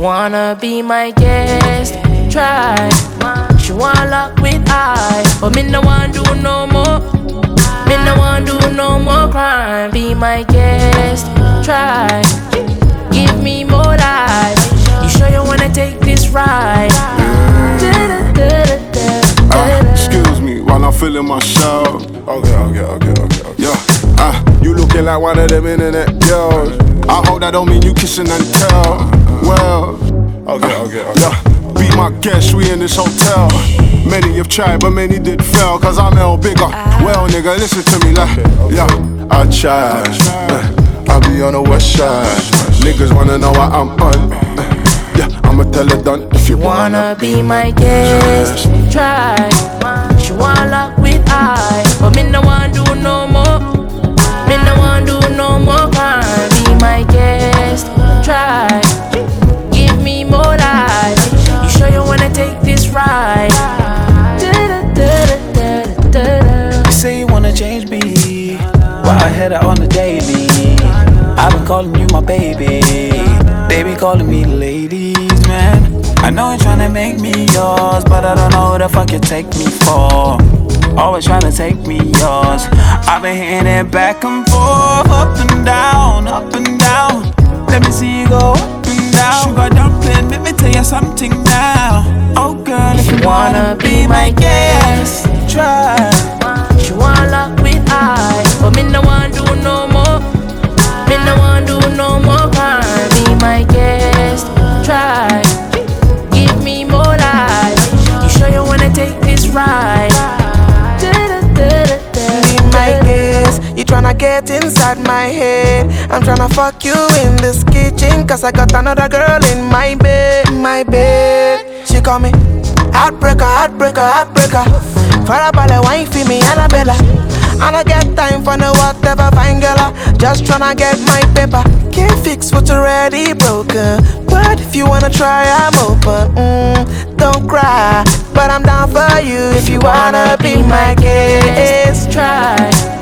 wanna be my guest, try. She wanna lock with I, but me no want do no more. Me no want do no more crime. Be my guest, try. Give me more life. You sure you wanna take this ride? Ah, excuse me while I'm feeling my show. Okay, okay, okay, okay, okay. Yeah, ah, you looking like one of them internet girls. I hope that don't mean you kissing and tell. Well, okay, okay, okay. Yeah, be my guest, we in this hotel. Many have tried, but many did fail. Cause I'm L bigger. Well, nigga, listen to me, like, yeah, I tried. Uh, I be on the west side. Niggas wanna know why I'm on. Uh, yeah, I'ma tell it done if you Wanna be my guest, try. She wanna lock with I, but me but I had it on the daily. I've been calling you my baby, be calling me ladies, man. I know you're trying to make me yours, but I don't know who the fuck you take me for. Always trying to take me yours. I've been hitting it back and forth, up and down, up and down. Let me see you go up and down. Sugar dumpling, let me tell you something now. Oh girl, if you wanna be my guest, try. Get inside my head. I'm tryna fuck you in this kitchen. Cause I got another girl in my bed. My bed. She call me heartbreaker, heartbreaker, heartbreaker. Farabale wine for me, Annabella. I don't get time for no whatever fine girl. Just tryna get my paper. Can't fix what's already broken. But if you wanna try, I'm open. Mm, don't cry, but I'm down for you if you wanna be my guest. Try.